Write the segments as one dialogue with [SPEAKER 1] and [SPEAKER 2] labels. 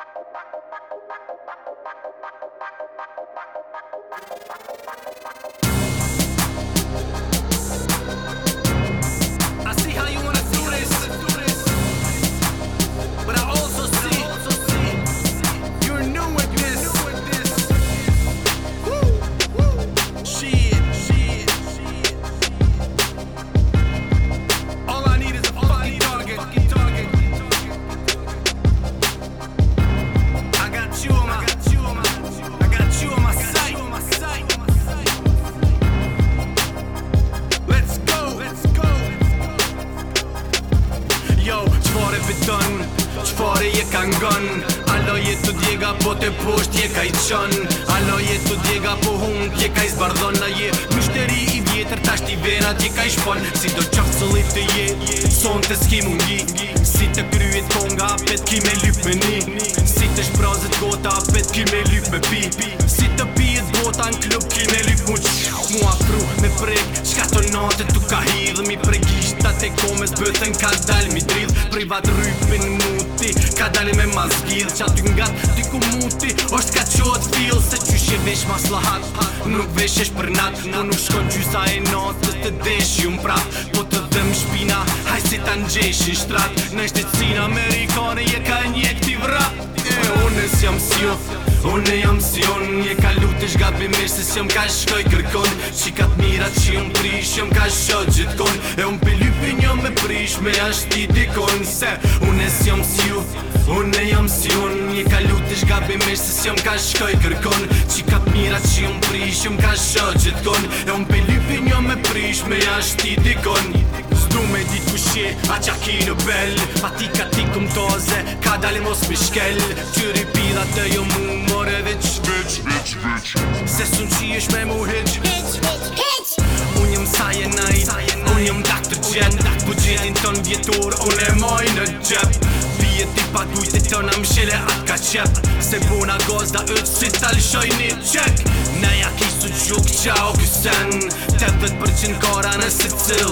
[SPEAKER 1] パコパコパコパコパコ fiton Qfare je ka ngon Alo je të djega po të posht je ka i qon Alo je të djega po hum je ka i zbardhon je mishteri i vjetër tash t'i verat je ka i shpon Si do qafë cëllit të je Son të s'ki mungi Si të kryet konga pet ki me lyp me ni Si të shprazet gota pet ki me lyp me pi Si të pijet gota në klub ki me lyp mu Mua fru me prek Shka të natë t'u ka hidhë mi pregisht Ta te komes bëthën ka dal mi drill Privat vat rypin muti Ka dani me ma zgil Qa ty nga ty ku muti Osht ka qot fil Se qysh e vesh ma slahat Nuk vesh esh për nat Po nuk shkon gjysa e not Të të desh ju mprat Po të dëm shpina Haj se ta në gjesh i shtrat Jo. Unë e jam si unë, e ka lutish një gabi mirë Se si ka shkoj kërkon Qik atë mira që unë prish, jam ka shkoj gjithkon E unë pe lupi një me prish, me asht i dikon Se unë e si jam si unë Unë e jam si unë, e ka lutish një gabi mirë Se si ka shkoj kërkon Qik atë mira që unë prish, jam ka shkoj gjithkon E unë pe lupi një me prish, me asht i dikon Zdu me ditë kushje, a qa ki në bellë Ma ti ka ti toze Ka dalim os shkel Tyri pida të ju mu more vich Vich, vich, vich Se sun qi ish me mu hich Vich, vich, vich Unë jëm sa jë Unë jëm dak të gjen Po gjenin ton vjetur Unë e moj në gjep Vjet i pak ujtit të në mshile atë ka qep Se buna gozda ët si tal shoj një qek Ne jak i gjuk qa o kësen Tëtët kora në cil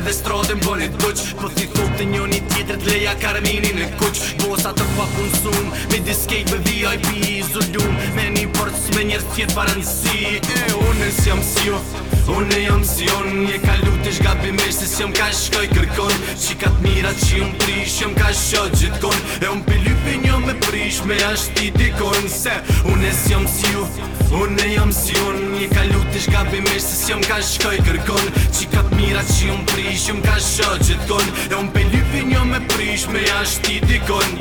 [SPEAKER 1] edhe strotin bëni të Po t'i thup të njoni tjetër t'leja karmini në kuq Bosa të pa punësum, me diskejt me VIP Zullum, me një përës me njërë tjetë parënësi E, unë nësë jam si jo, unë jam si jo Në një ka lutësh gabi si jam ka shkoj kërkon Qikat mirat që unë prish jam ka shkoj gjithkon E unë me ashti dikon se Unë e s'jom si ju Unë e jom si unë Një ka lukë të shka për mirë Se s'jom ka shkoj kërkon Qik ka për mirë që prish Jum ka shë gjithkon E un pe lypin jo me prish Me jasht i dikon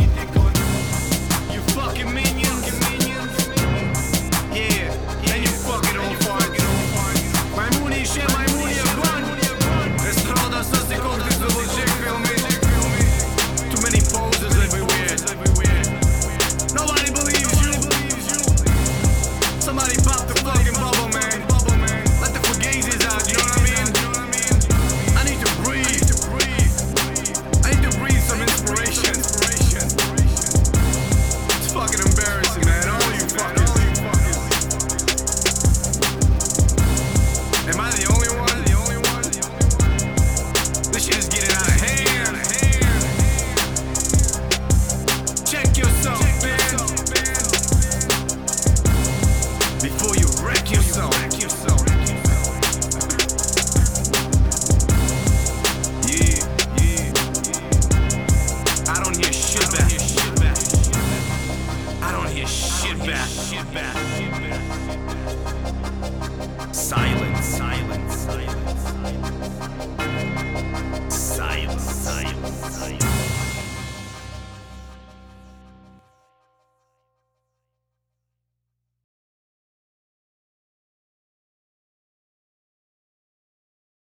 [SPEAKER 1] myself.